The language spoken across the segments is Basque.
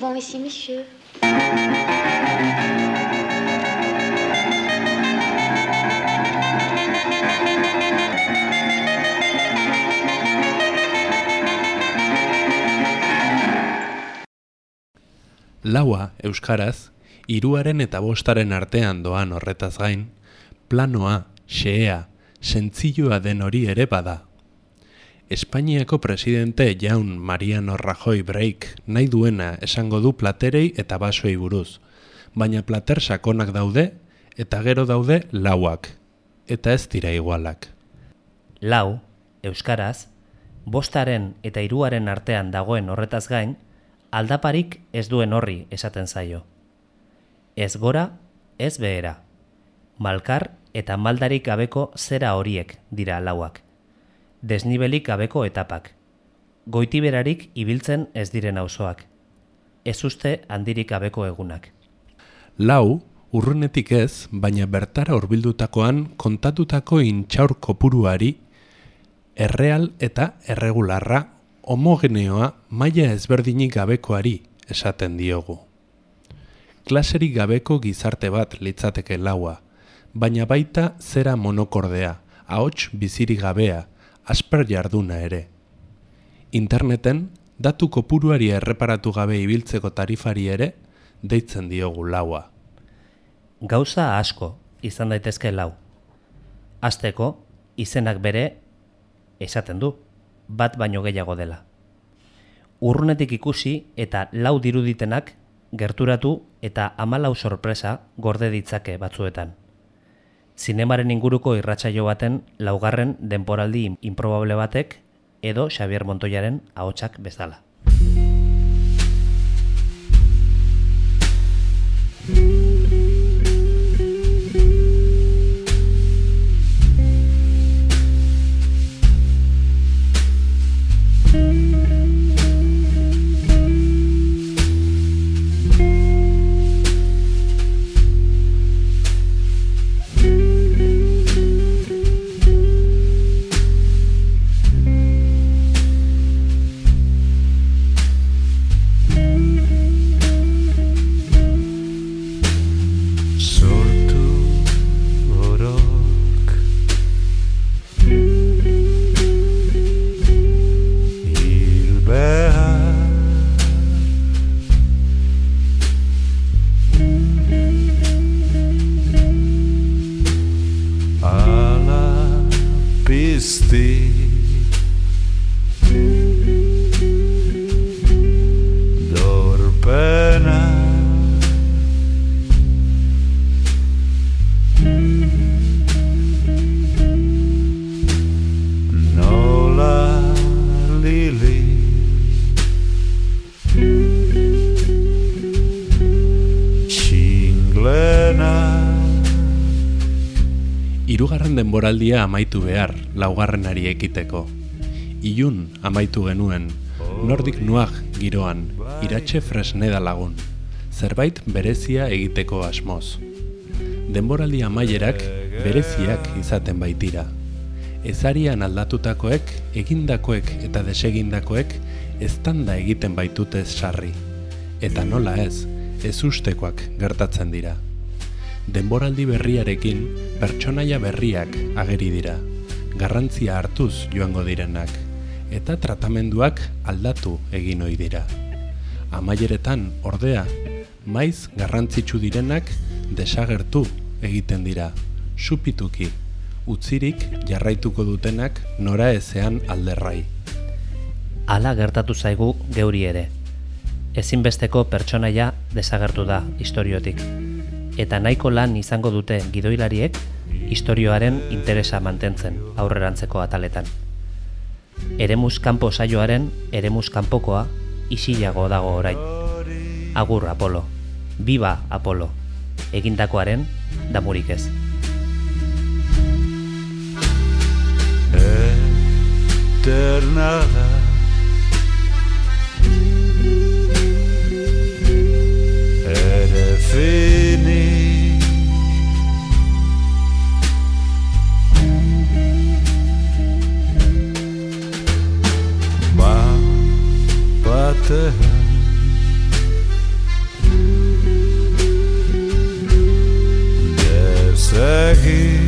souvent ici, monsieur. Laua, Euskaraz, hiruaren eta bostaren artean doan horretaz gain, planoa, xea, sentzilloa den hori ere bada. Espainiako presidente jaun Mariano Rajoy Break nahi duena esango du platerei eta basoei buruz, baina plater sakonak daude eta gero daude lauak, eta ez dira igualak. Lau, Euskaraz, bostaren eta hiruaren artean dagoen horretaz gain, aldaparik ez duen horri esaten zaio. Ez gora, ez behera. Malkar eta maldarik gabeko zera horiek dira lauak desnibelik gabeko etapak. Goitiberarik ibiltzen ez diren auzoak. Ez uste handirik gabeko egunak. Lau, urrunetik ez, baina bertara horbildutakoan kontatutako intxaur kopuruari erreal eta erregularra homogeneoa maila ezberdinik gabekoari esaten diogu. Klaserik gabeko gizarte bat litzateke laua, baina baita zera monokordea, ahots bizirik gabea, asper jarduna ere. Interneten, datu kopuruari erreparatu gabe ibiltzeko tarifari ere, deitzen diogu laua. Gauza asko izan daitezke lau. Azteko, izenak bere, esaten du, bat baino gehiago dela. Urrunetik ikusi eta lau diruditenak gerturatu eta amalau sorpresa gorde ditzake batzuetan zinemaren inguruko irratsaio baten laugarren denporaldi improbable batek edo Xavier Montoyaren ahotsak bezala. Denboraldia amaitu behar, laugarrenari ekiteko. Ilun amaitu genuen, nordik nuak giroan, iratxe fresneda lagun, zerbait berezia egiteko asmoz. Denboraldia amaierak bereziak izaten baitira. Ezarian aldatutakoek, egindakoek eta desegindakoek eztanda egiten baitute sarri. Eta nola ez, ez ustekoak gertatzen dira denboraldi berriarekin pertsonaia berriak ageri dira, garrantzia hartuz joango direnak, eta tratamenduak aldatu egin ohi dira. Amaieretan, ordea, maiz garrantzitsu direnak desagertu egiten dira, supituki, utzirik jarraituko dutenak nora ezean alderrai. Hala gertatu zaigu geuri ere. Ezinbesteko pertsonaia desagertu da historiotik eta nahiko lan izango dute gidoilariek istorioaren interesa mantentzen aurrerantzeko ataletan. Eremuz kanpo saioaren eremuz kanpokoa isilago dago orain. Agur Apolo, biba Apolo, egindakoaren damurik ez. para terra. Deve seguir.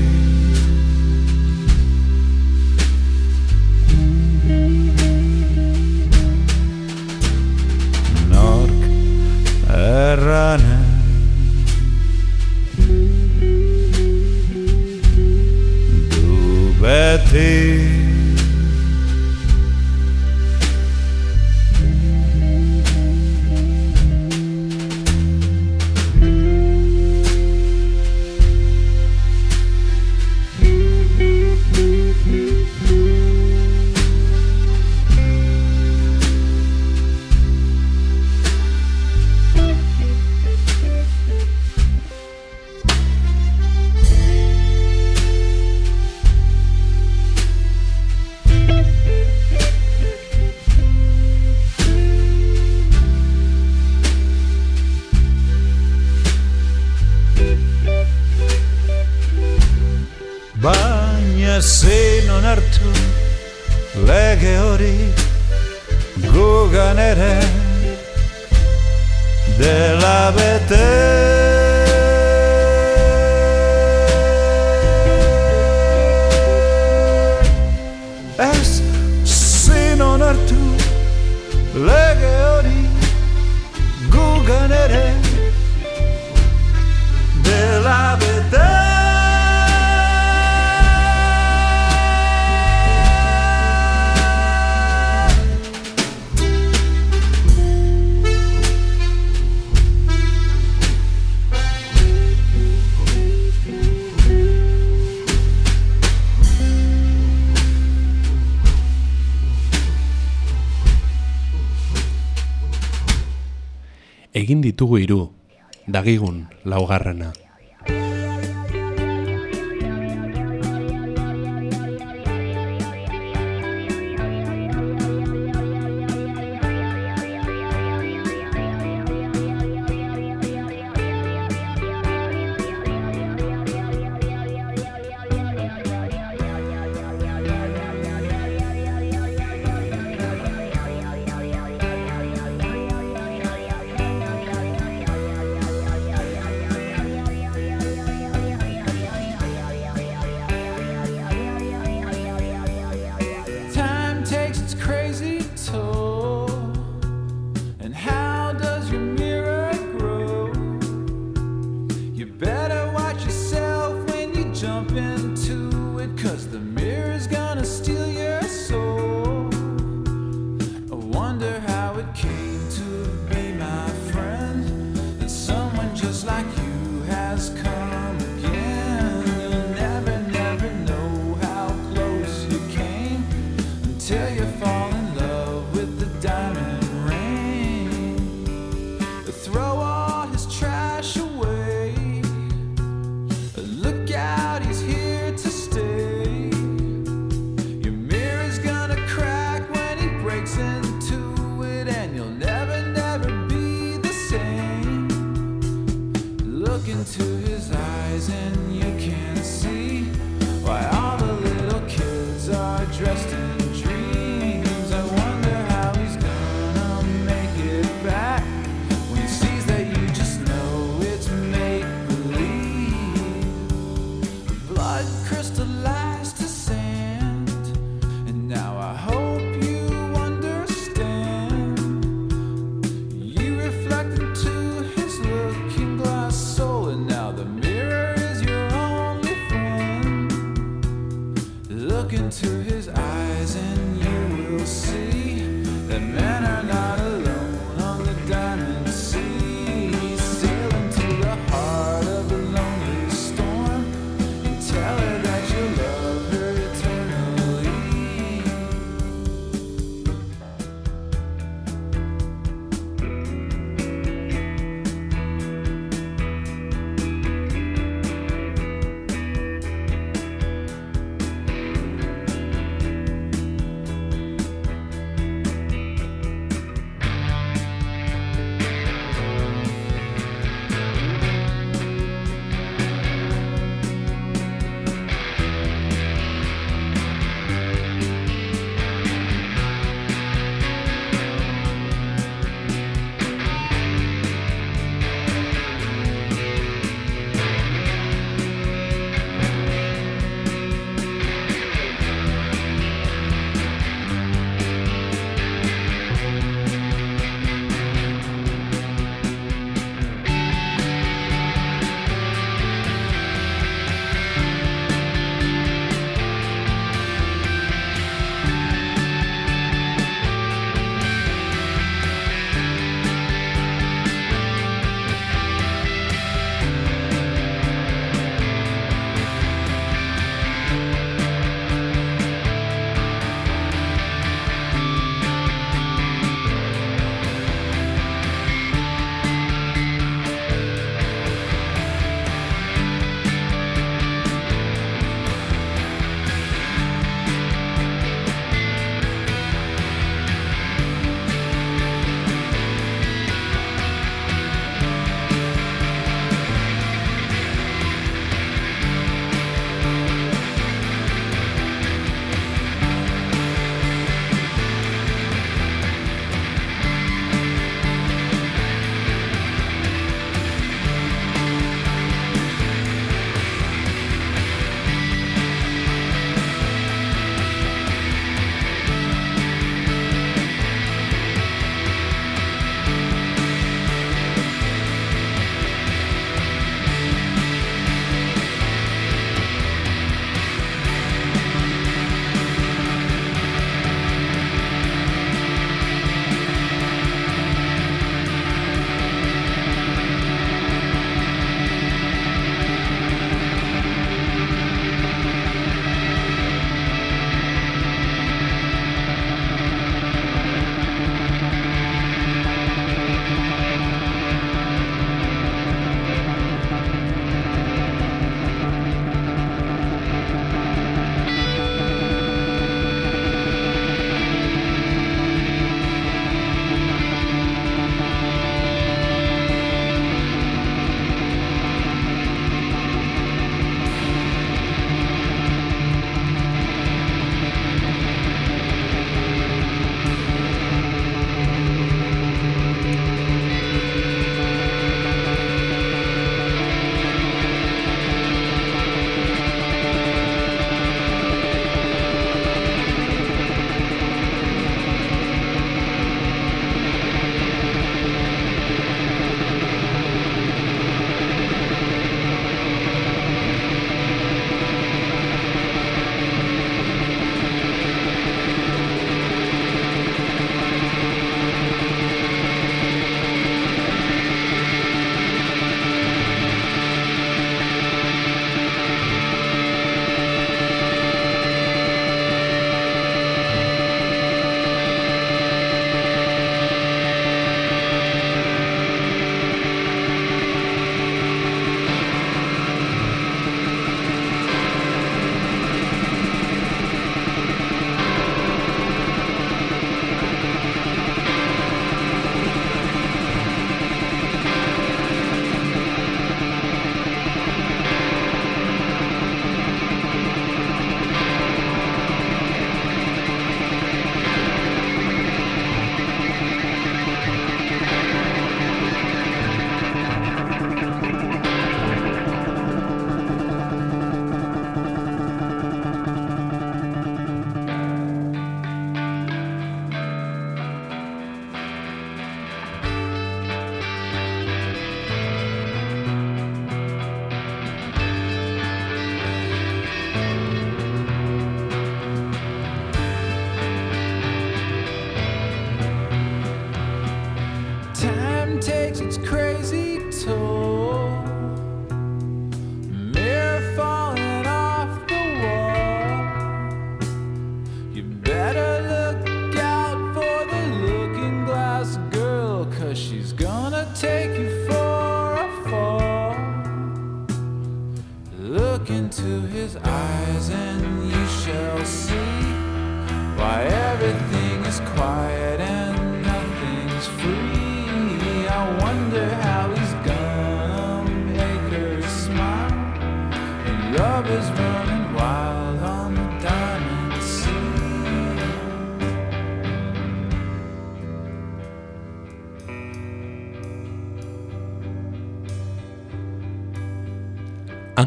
Egin ditugu hiru, dagigun laugarrena.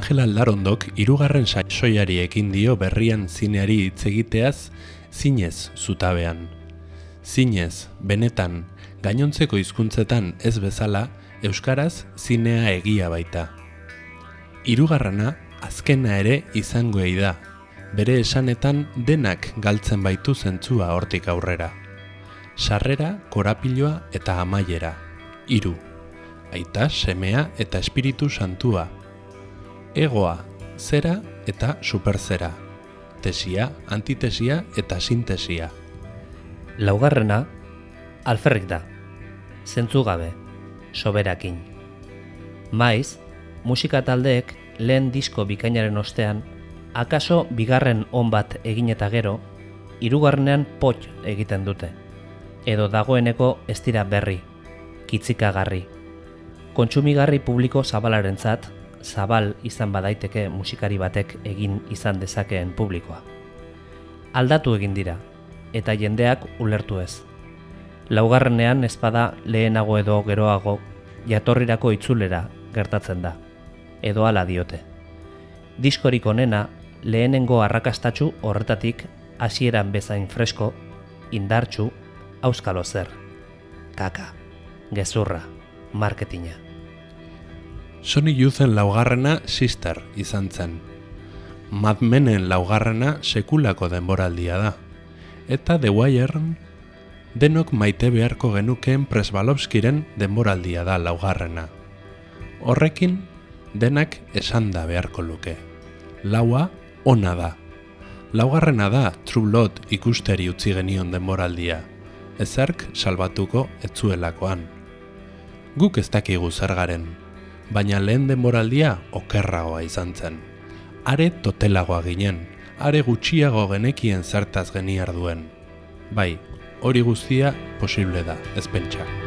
Angela Larondok hirugarren saioiari ekin dio berrian zineari hitz egiteaz zinez zutabean. Zinez, benetan, gainontzeko hizkuntzetan ez bezala, euskaraz zinea egia baita. Hirugarrena azkena ere izango da. Bere esanetan denak galtzen baitu zentzua hortik aurrera. Sarrera, korapiloa eta amaiera. Hiru. Aita, semea eta espiritu santua. Egoa, zera eta superzera. Tesia, antitesia eta sintesia. Laugarrena, alferrik da. Zentzu gabe, soberakin. Maiz, musika taldeek lehen disko bikainaren ostean, akaso bigarren on bat egin eta gero, hirugarrenean pot egiten dute. Edo dagoeneko ez dira berri, kitzikagarri. Kontsumigarri publiko zabalarentzat, zabal izan badaiteke musikari batek egin izan dezakeen publikoa. Aldatu egin dira, eta jendeak ulertu ez. Laugarrenean ezpada lehenago edo geroago jatorrirako itzulera gertatzen da, edo hala diote. Diskorik onena lehenengo arrakastatsu horretatik hasieran bezain fresko, indartsu, auskalo zer. Kaka, gezurra, marketina. Sony Youthen laugarrena Sister izan zen. Mad Menen laugarrena sekulako denboraldia da. Eta The Wire denok maite beharko genukeen Presbalovskiren denboraldia da laugarrena. Horrekin denak esanda beharko luke. Laua ona da. Laugarrena da True Lot ikusteri utzi genion denboraldia. Ezerk salbatuko etzuelakoan. Guk ez dakigu zer garen, baina lehen denboraldia okerragoa izan zen. Are totelagoa ginen, are gutxiago genekien zertaz geniar duen. Bai, hori guztia posible da, ez pentsa.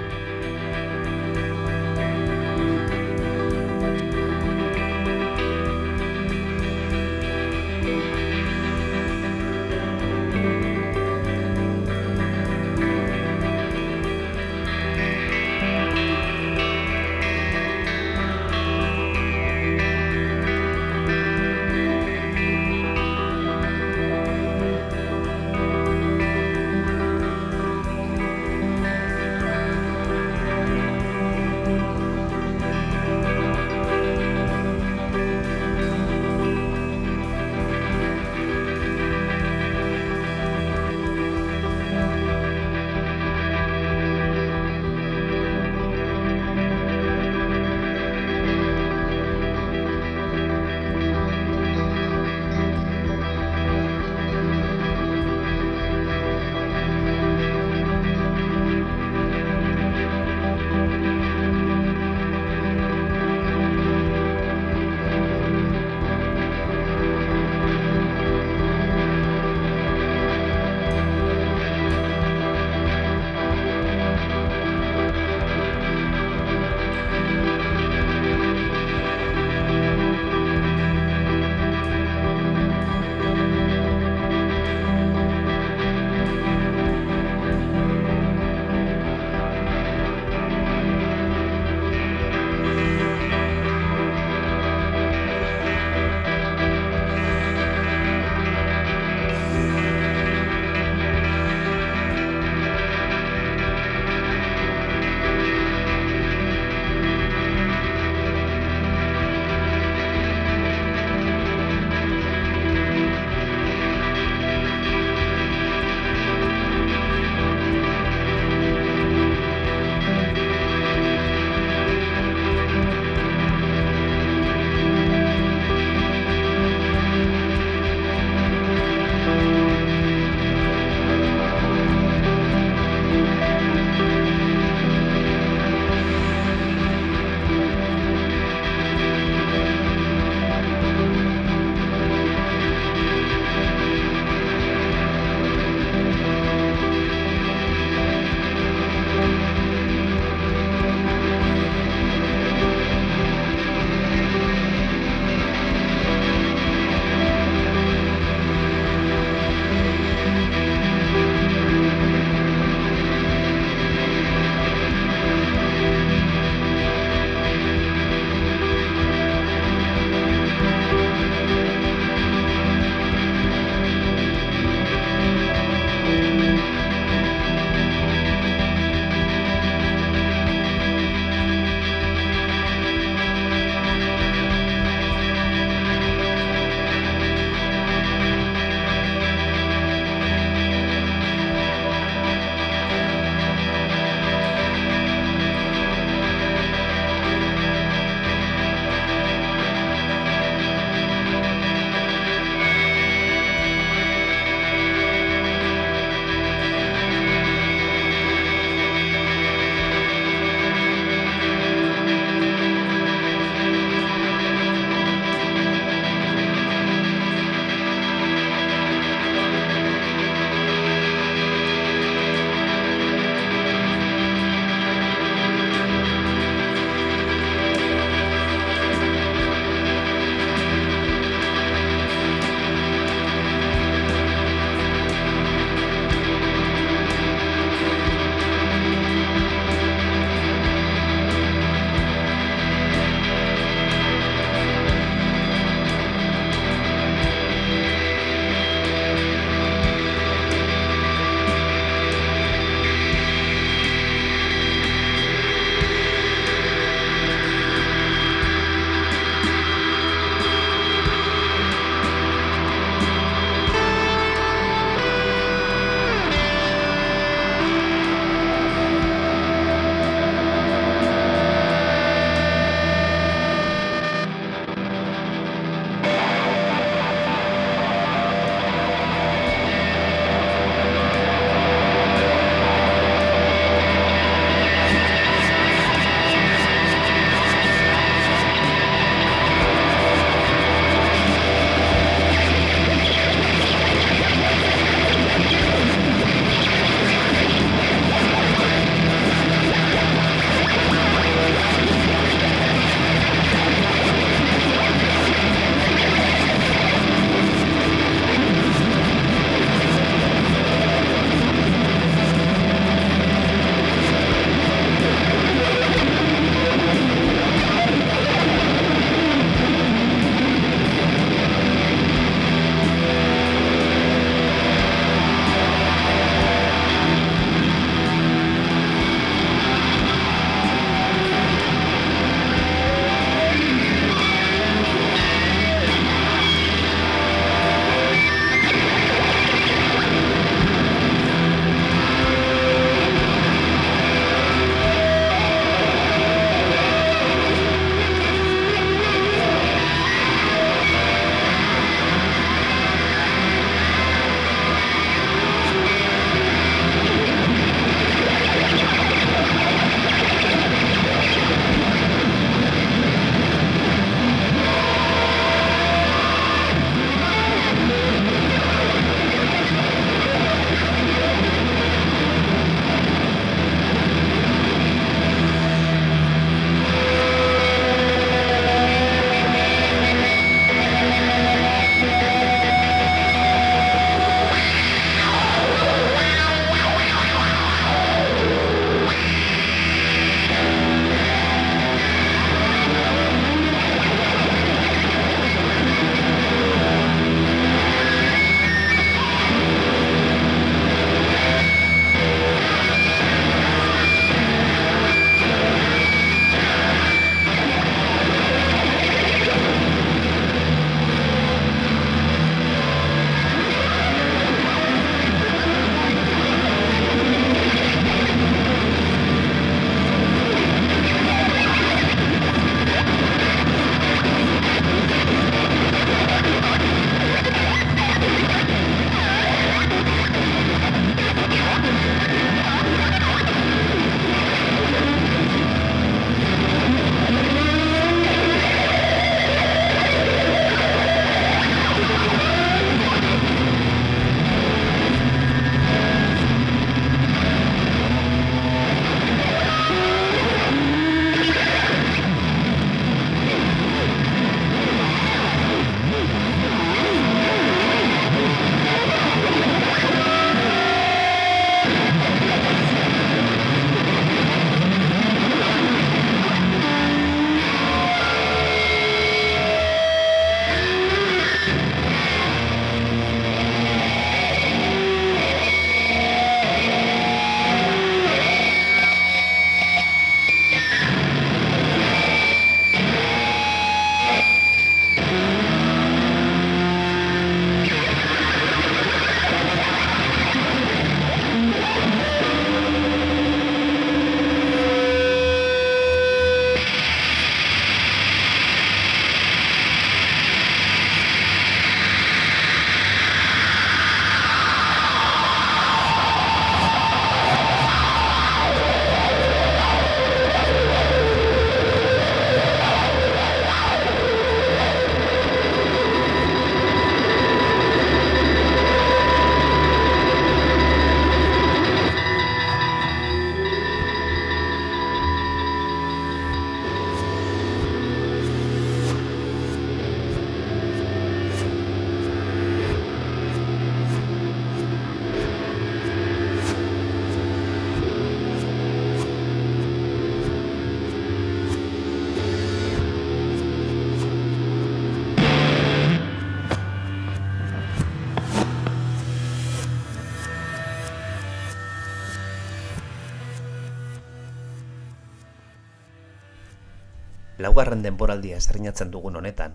Laugarren denboraldia estreinatzen dugun honetan,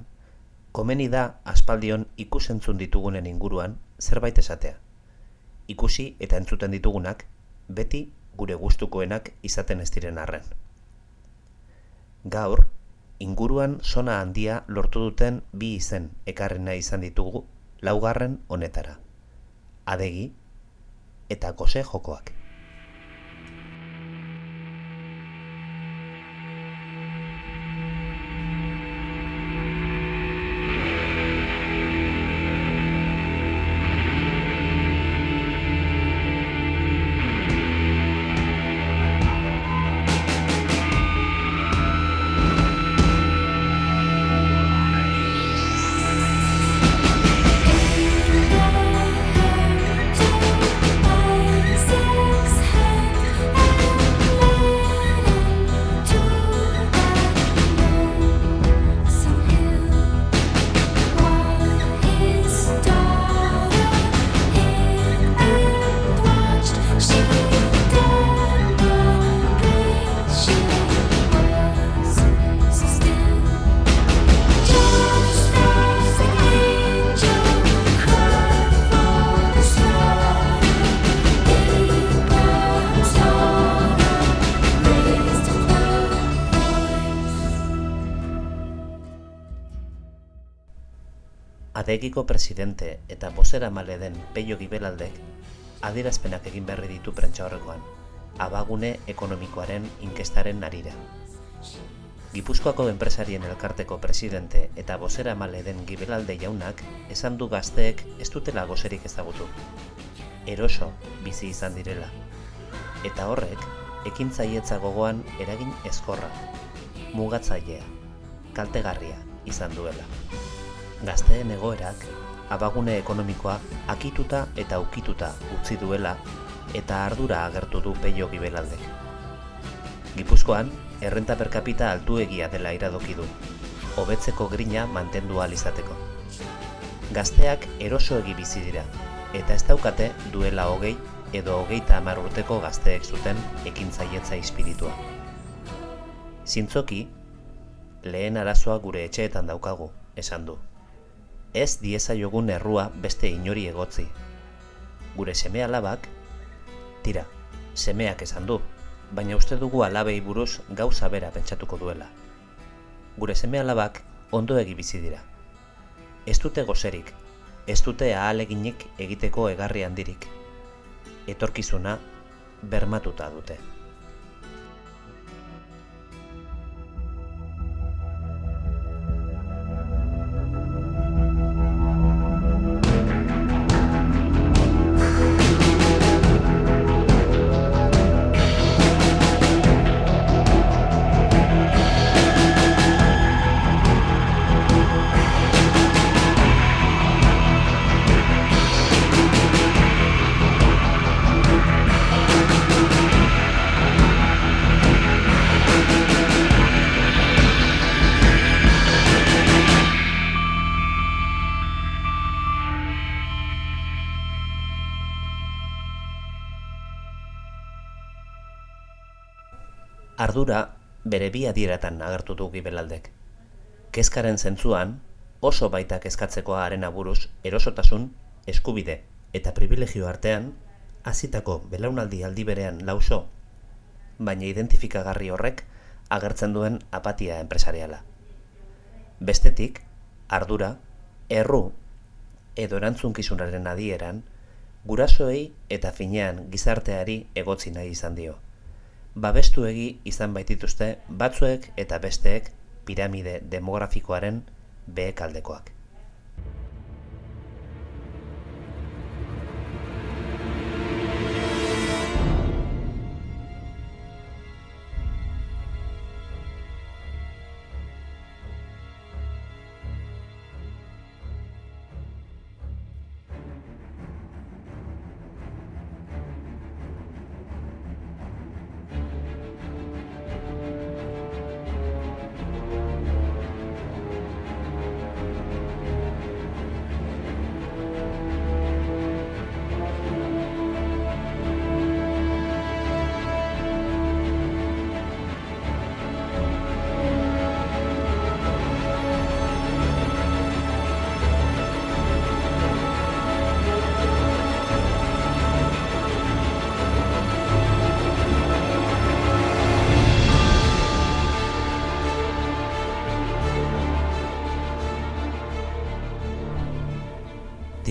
komeni da aspaldion ikusentzun ditugunen inguruan zerbait esatea. Ikusi eta entzuten ditugunak beti gure gustukoenak izaten ez diren arren. Gaur, inguruan sona handia lortu duten bi izen ekarri nahi izan ditugu laugarren honetara. Adegi eta gose jokoak. Adegiko presidente eta bozera male den Peio Gibelaldek adierazpenak egin berri ditu prentsa horrekoan, abagune ekonomikoaren inkestaren narira. Gipuzkoako enpresarien elkarteko presidente eta bozera male den Gibelalde jaunak esan du gazteek ez dutela gozerik ezagutu. Eroso bizi izan direla. Eta horrek, ekintzaietza gogoan eragin ezkorra, mugatzailea, kaltegarria izan duela gazteen egoerak abagune ekonomikoa akituta eta ukituta utzi duela eta ardura agertu du peio gibelaldek. Gipuzkoan, errenta per capita altuegia dela iradoki du, hobetzeko grina mantendu ahal izateko. Gazteak erosoegi bizi dira, eta ez daukate duela hogei edo hogeita hamar urteko gazteek zuten ekintzaietza espiritua. Zintzoki, lehen arazoa gure etxeetan daukagu, esan du ez dieza jogun errua beste inori egotzi. Gure seme alabak, tira, semeak esan du, baina uste dugu alabei buruz gauza bera pentsatuko duela. Gure seme alabak ondo egi bizi dira. Ez dute gozerik, ez dute ahaleginik egiteko egarri handirik. Etorkizuna bermatuta dute. Ardura bere bi adieratan agertu du gibelaldek. Kezkaren zentzuan, oso baita kezkatzeko haren aburuz erosotasun, eskubide eta privilegio artean, hasitako belaunaldi aldi berean lauso, baina identifikagarri horrek agertzen duen apatia enpresariala. Bestetik, ardura, erru edo erantzunkizunaren adieran, gurasoei eta finean gizarteari egotzi nahi izan dio babestuegi izan baitituzte batzuek eta besteek piramide demografikoaren behekaldekoak.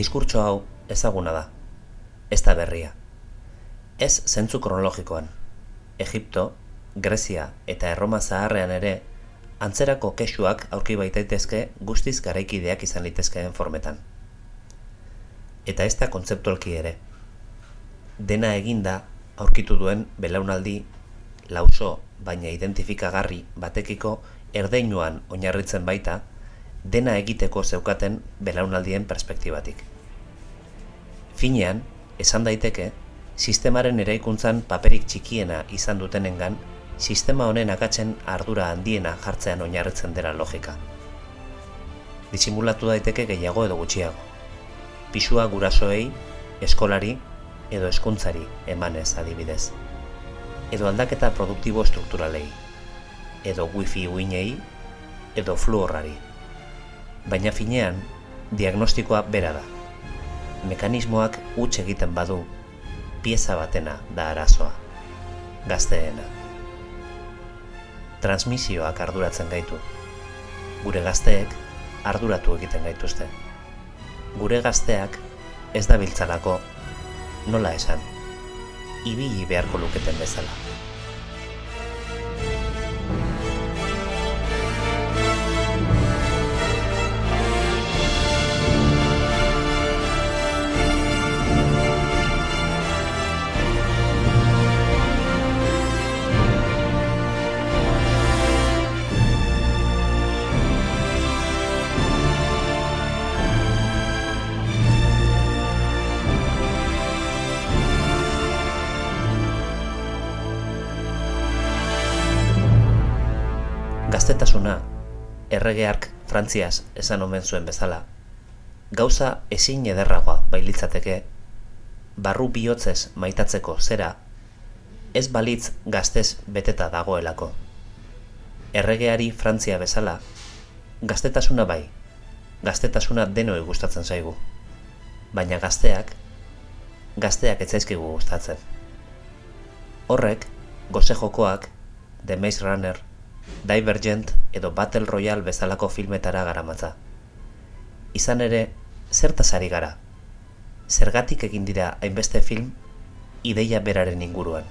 Diskurtso hau ezaguna da, ez da berria. Ez zentzu kronologikoan. Egipto, Grezia eta Erroma zaharrean ere antzerako kexuak aurki baitaitezke guztiz garaikideak izan litezkeen formetan. Eta ez da kontzeptualki ere. Dena eginda aurkitu duen belaunaldi lauso baina identifikagarri batekiko erdeinuan oinarritzen baita dena egiteko zeukaten belaunaldien perspektibatik. Finean, esan daiteke, sistemaren eraikuntzan paperik txikiena izan dutenengan, sistema honen akatzen ardura handiena jartzean oinarritzen dela logika. Disimulatu daiteke gehiago edo gutxiago. Pisua gurasoei, eskolari edo hezkuntzari emanez adibidez. Edo aldaketa produktibo strukturalei. Edo wifi uinei, edo fluorrari. Baina finean, diagnostikoa bera da. Mekanismoak huts egiten badu, pieza batena da arazoa. Gazteena. Transmisioak arduratzen gaitu. Gure gazteek arduratu egiten gaituzte. Gure gazteak ez da biltzalako, nola esan, ibili beharko luketen bezala. Erregeark Frantziaz esan omen zuen bezala, gauza ezin ederragoa bailitzateke, barru bihotzez maitatzeko zera, ez balitz gaztez beteta dagoelako. Erregeari Frantzia bezala, gaztetasuna bai, gaztetasuna denoi gustatzen zaigu. Baina gazteak, gazteak ez zaizkigu gustatzen. Horrek, goze jokoak, The Maze Runner, Divergent edo Battle Royale bezalako filmetara garamatza. Izan ere, zertaz ari gara? Zergatik egin dira hainbeste film ideia beraren inguruan.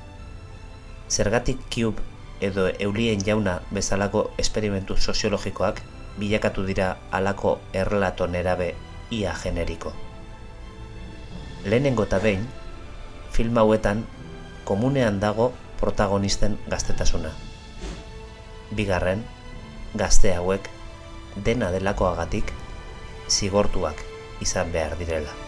Zergatik Cube edo Eulien jauna bezalako esperimentu soziologikoak bilakatu dira halako errelato nerabe ia generiko. Lehenengo eta behin, film hauetan komunean dago protagonisten gaztetasuna bigarren, gazte hauek dena delakoagatik zigortuak izan behar direla.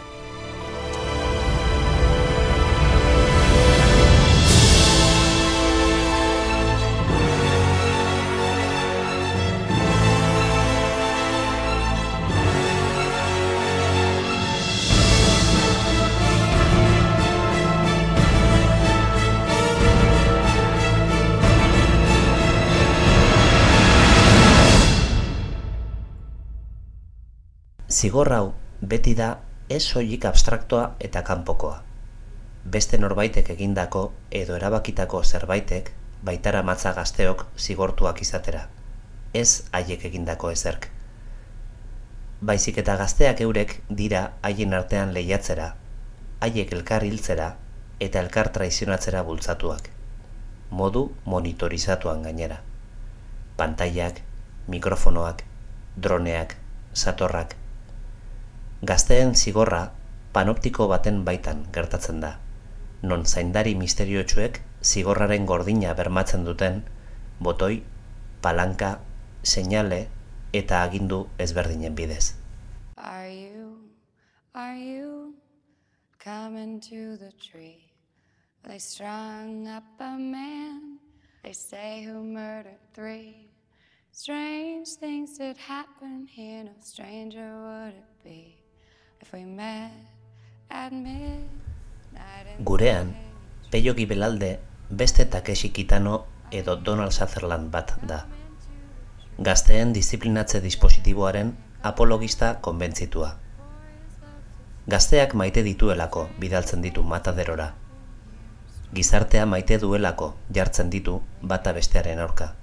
Zigor hau beti da ez soilik abstraktoa eta kanpokoa. Beste norbaitek egindako edo erabakitako zerbaitek baitara matza gazteok zigortuak izatera. Ez haiek egindako ezerk. Baizik eta gazteak eurek dira haien artean lehiatzera, haiek elkar hiltzera eta elkar traizionatzera bultzatuak. Modu monitorizatuan gainera. Pantailak, mikrofonoak, droneak, satorrak, Gazteen zigorra panoptiko baten baitan gertatzen da, non zaindari misteriotsuek zigorraren gordina bermatzen duten botoi, palanka, seinale eta agindu ezberdinen bidez. Are you, are you coming to the tree? They strung up a man, they say who murdered three. Strange things did happen here, no stranger would it be Gurean, Peio Gibelalde beste Takeshi Kitano edo Donald Sutherland bat da. Gazteen disiplinatze dispositiboaren apologista konbentzitua. Gazteak maite dituelako bidaltzen ditu mataderora. Gizartea maite duelako jartzen ditu bata bestearen aurka.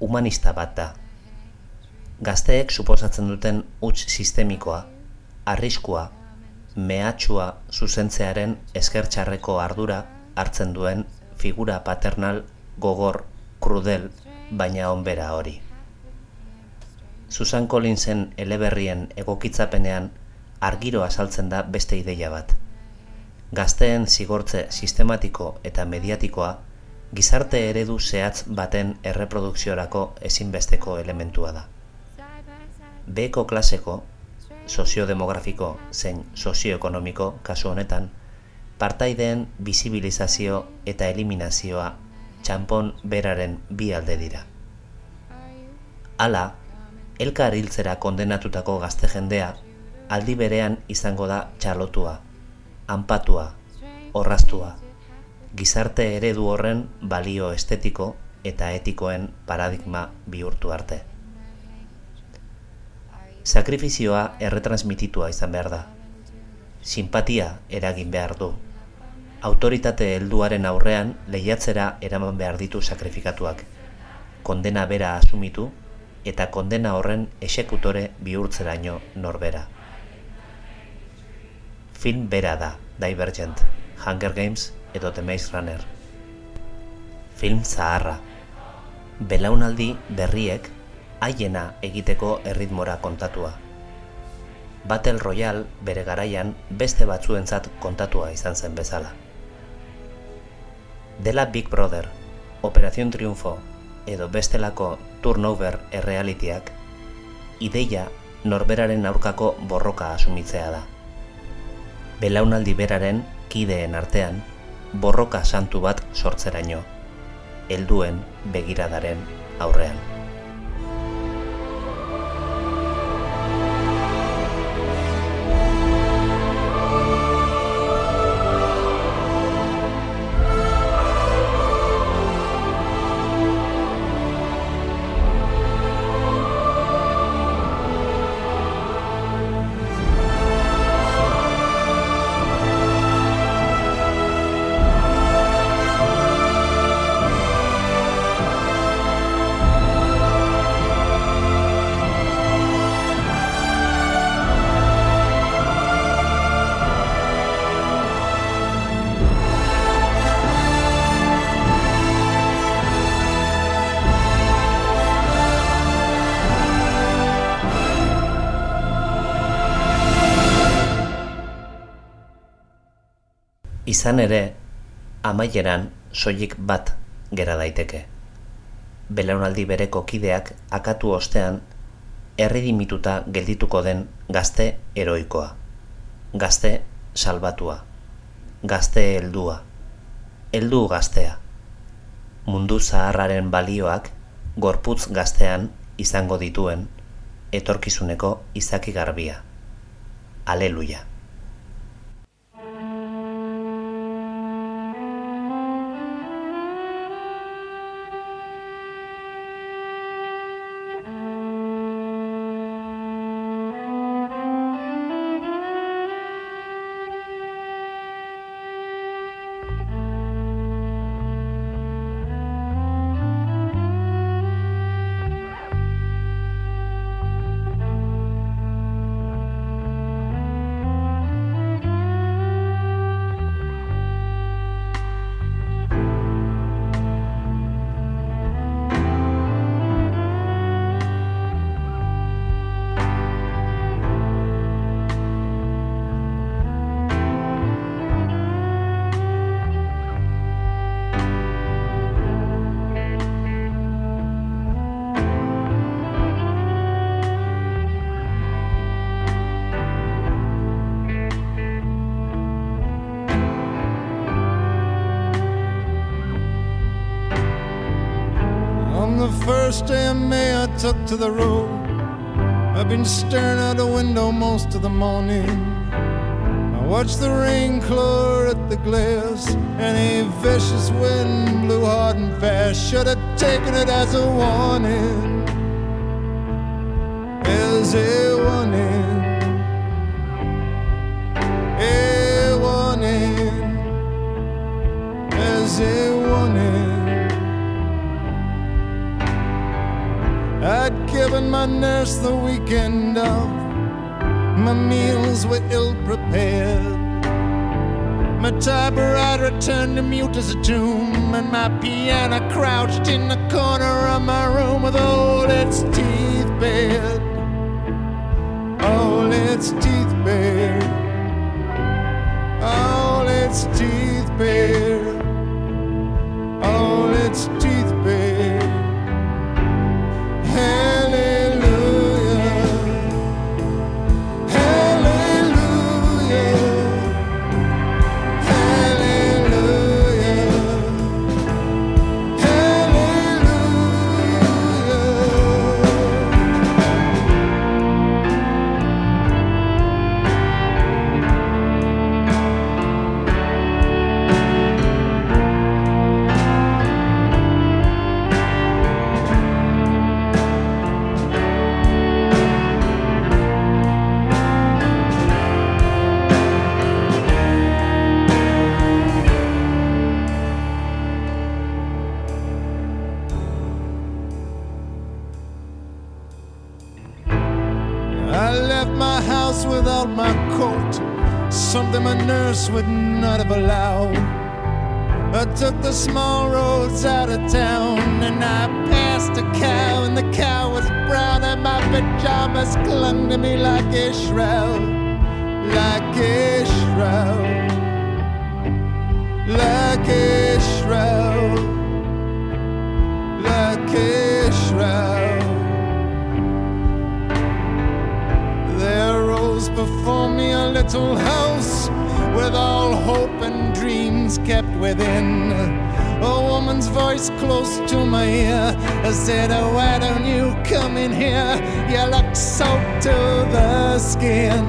Humanista bat da. Gazteek suposatzen duten huts sistemikoa arriskua, mehatxua zuzentzearen eskertxarreko ardura hartzen duen figura paternal gogor, krudel, baina onbera hori. Susan Collinsen eleberrien egokitzapenean argiro azaltzen da beste ideia bat. Gazteen zigortze sistematiko eta mediatikoa gizarte eredu zehatz baten erreprodukziorako ezinbesteko elementua da. Beko klaseko, soziodemografiko zein sozioekonomiko kasu honetan, partaideen bizibilizazio eta eliminazioa txanpon beraren bi alde dira. Hala, elkar hiltzera kondenatutako gazte jendea aldi berean izango da txalotua, anpatua, orraztua, gizarte eredu horren balio estetiko eta etikoen paradigma bihurtu arte. Sakrifizioa erretransmititua izan behar da. Simpatia eragin behar du. Autoritate helduaren aurrean lehiatzera eraman behar ditu sakrifikatuak. Kondena bera asumitu eta kondena horren esekutore bihurtzeraino norbera. Film bera da, Divergent, Hunger Games edo The Maze Runner. Film zaharra. Belaunaldi berriek haiena egiteko erritmora kontatua. Battle Royale bere garaian beste batzuentzat kontatua izan zen bezala. Dela Big Brother, Operación Triunfo edo bestelako turnover errealitiak, ideia norberaren aurkako borroka asumitzea da. Belaunaldi beraren kideen artean, borroka santu bat sortzeraino, helduen begiradaren aurrean. Izan ere, amaieran soilik bat gera daiteke. Belaunaldi bereko kideak akatu ostean erredimituta geldituko den gazte heroikoa. Gazte salbatua. Gazte heldua. Heldu gaztea. Mundu zaharraren balioak gorputz gaztean izango dituen etorkizuneko izaki garbia. Aleluia. First day of May, I took to the road. I've been staring out the window most of the morning. I watched the rain claw at the glass, and a vicious wind blew hard and fast. Should have taken it as a warning, mute as a tomb, and my piano crouched in the corner of my room with all its teeth bared. All its teeth bared. All its teeth bared. All its teeth Why don't you come in here? You look soaked to the skin.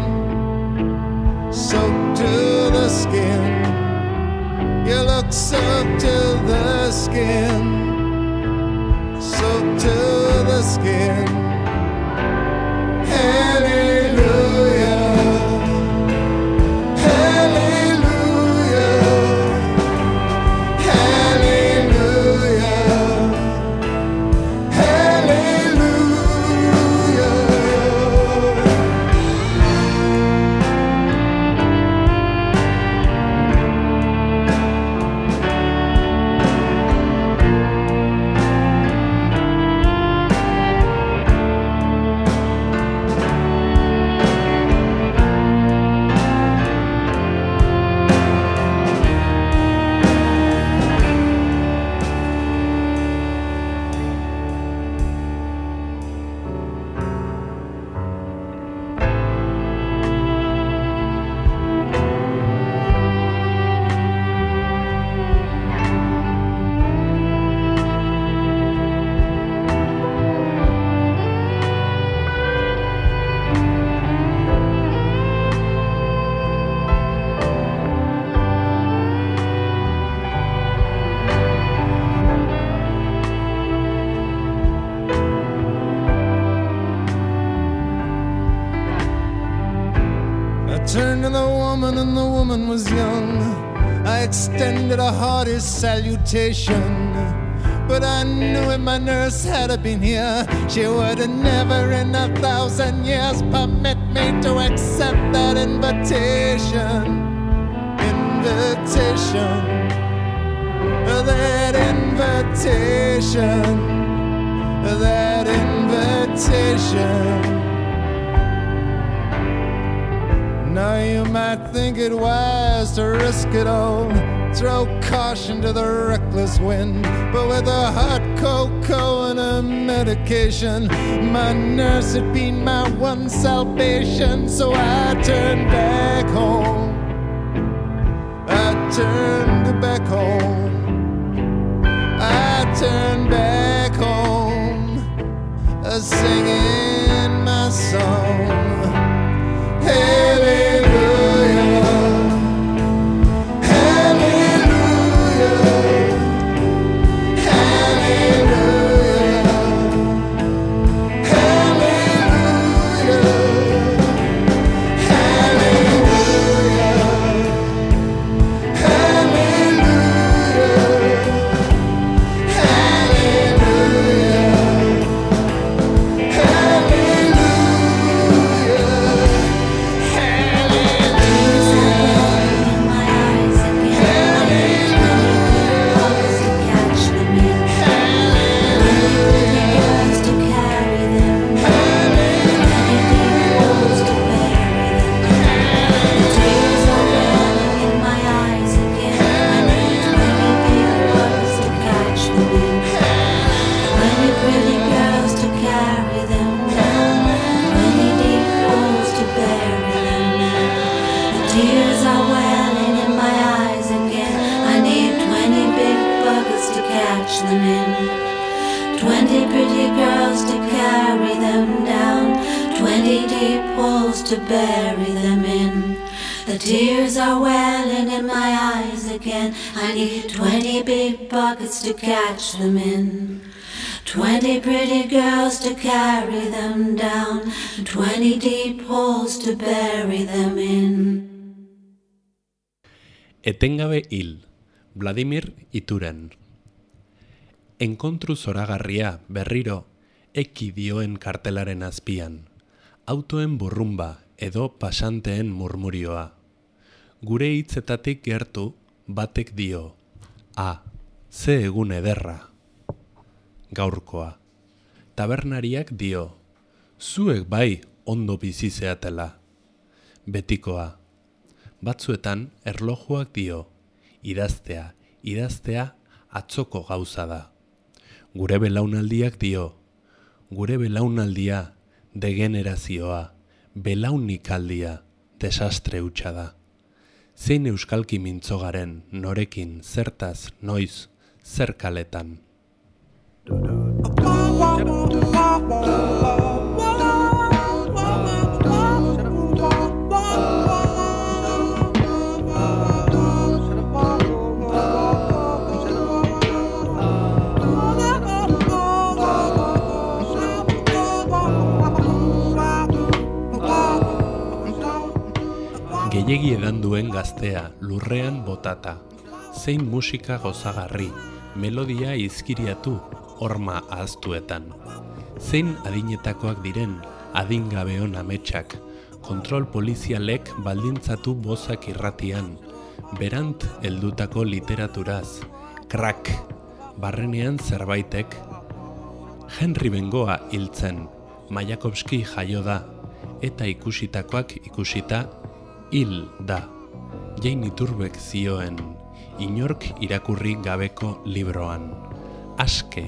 Soaked to the skin. You look soaked to the skin. Soaked to the skin. Hallelujah. Salutation. But I knew if my nurse had been here, she would have never in a thousand years permit me to accept that invitation. Invitation. That invitation. That invitation. Now you might think it wise to risk it all. Throw caution to the reckless wind. But with a hot cocoa and a medication, my nurse had been my one salvation. So I turned back home. I turned back home. I turned back home. uh, Singing my song. Hallelujah. To bury them in. The tears are welling in my eyes again. I need twenty big buckets to catch them in. Twenty pretty girls to carry them down, twenty deep holes to bury them in. Etengabe hil, Vladimir Ituren. Enkontru zoragarria berriro eki dioen kartelaren azpian. Autoen burrumba edo pasanteen murmurioa. Gure hitzetatik gertu batek dio. A, ze egun ederra. Gaurkoa. Tabernariak dio. Zuek bai ondo bizi zeatela. Betikoa. Batzuetan erlojuak dio, idaztea, idaztea atzoko gauza da. Gure belaunaldiak dio, gure belaunaldia degenerazioa, belaunikaldia desastre hutsa da. Zein euskalki mintzogaren, norekin, zertaz, noiz, zer kaletan. Gehiegi edan duen gaztea lurrean botata. Zein musika gozagarri, melodia izkiriatu, horma ahaztuetan. Zein adinetakoak diren, adingabeon ametsak, kontrol polizialek baldintzatu bozak irratian, berant heldutako literaturaz, krak, barrenean zerbaitek, Henry Bengoa hiltzen, Mayakovski jaio da, eta ikusitakoak ikusita hil da. Jane Iturbek zioen, inork irakurri gabeko libroan. Aske,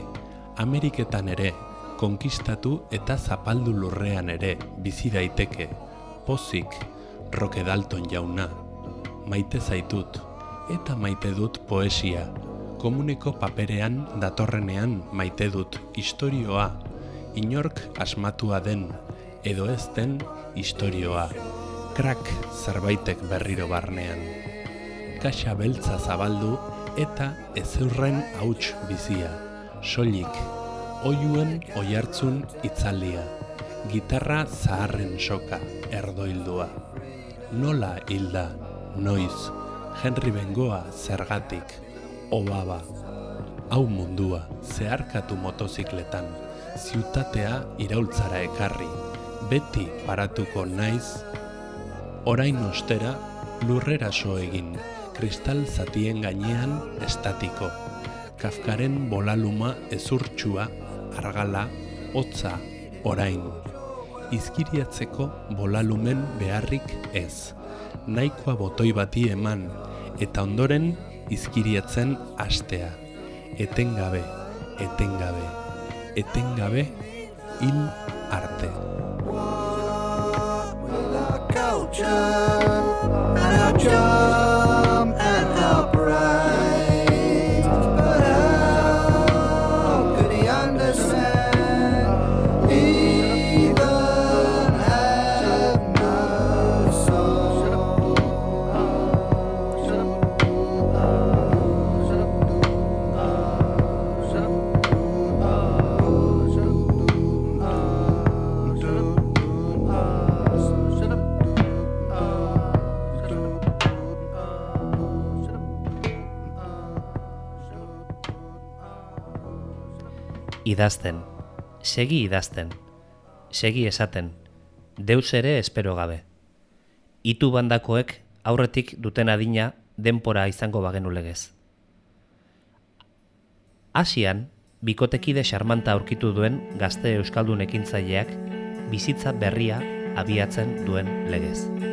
Ameriketan ere, konkistatu eta zapaldu lurrean ere bizi daiteke. Pozik, Roke Dalton jauna. Maite zaitut, eta maite dut poesia. Komuneko paperean datorrenean maite dut istorioa. Inork asmatua den, edo ez den istorioa. Krak zerbaitek berriro barnean. Kaxa beltza zabaldu eta ezurren hauts bizia. Soilik, oiuen oihartzun itzaldia. Gitarra zaharren soka, erdoildua. Nola hilda, noiz, Henry Bengoa zergatik, obaba. Hau mundua, zeharkatu motozikletan, ziutatea iraultzara ekarri, beti paratuko naiz, orain ostera lurrera so egin, kristal zatien gainean estatiko. Kafkaren bolaluma ezurtsua, argala, hotza, orain. Izkiriatzeko bolalumen beharrik ez. Nahikoa botoi bati eman, eta ondoren izkiriatzen astea. Etengabe, etengabe, etengabe, hil arte. Arachan, Arachan. Idazten, segi idazten, segi esaten, deus ere espero gabe. Itu bandakoek aurretik duten adina denpora izango bagenu legez. Asian, bikotekide xarmanta aurkitu duen gazte euskaldun ekintzaileak bizitza berria abiatzen duen legez.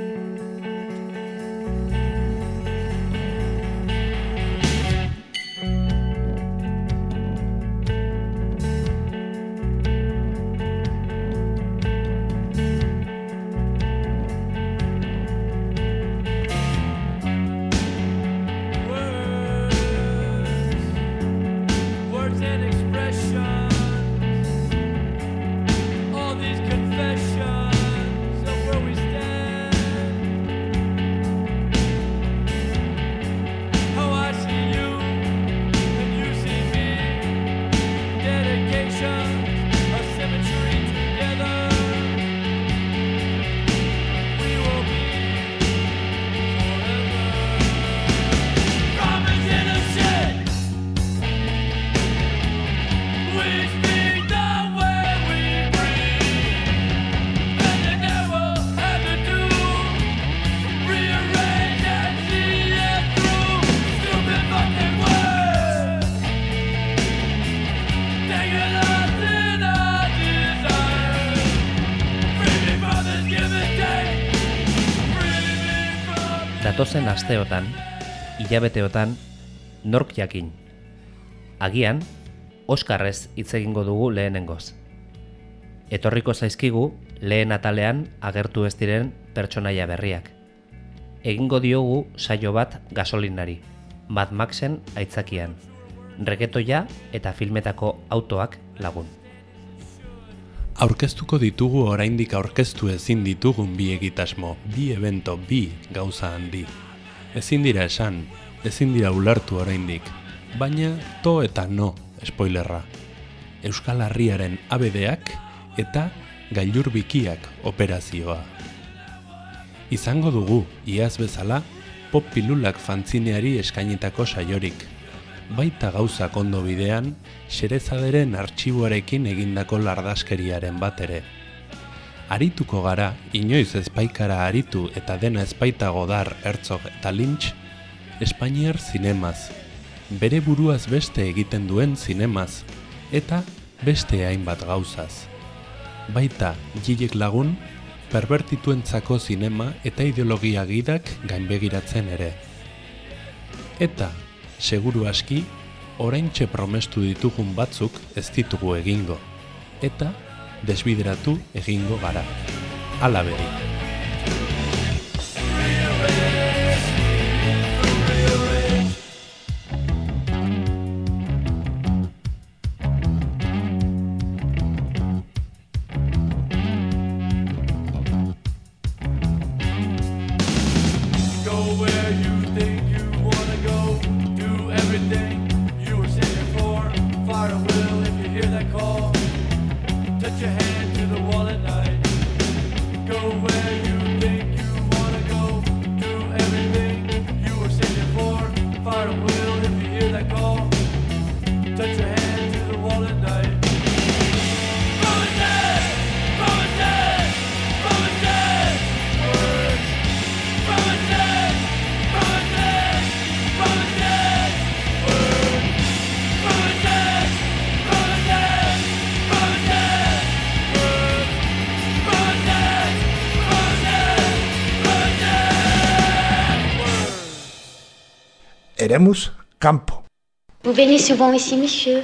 Datozen asteotan, hilabeteotan, nork jakin. Agian, Oskarrez hitz egingo dugu lehenengoz. Etorriko zaizkigu lehen atalean agertu ez diren pertsonaia berriak. Egingo diogu saio bat gasolinari, Mad Maxen aitzakian, regetoia eta filmetako autoak lagun. Aurkeztuko ditugu oraindik aurkeztu ezin ditugun bi egitasmo, bi evento, bi gauza handi. Ezin dira esan, ezin dira ulertu oraindik, baina to eta no, spoilerra. Euskal Herriaren abedeak eta gailur bikiak operazioa. Izango dugu, iaz bezala, pop pilulak fantzineari eskainitako saiorik, baita gauzak ondo bidean, xerezaderen artxiboarekin egindako lardaskeriaren bat ere. Arituko gara, inoiz ezpaikara aritu eta dena ezpaita godar Herzog eta Lynch, Espainiar zinemaz, bere buruaz beste egiten duen zinemaz, eta beste hainbat gauzaz. Baita, gilek lagun, perbertituentzako zinema eta ideologia gidak gainbegiratzen ere. Eta, seguru aski, oraintxe promestu ditugun batzuk ez ditugu egingo. Eta, desbideratu egingo gara. Hala beri. Vous venez souvent ici, monsieur?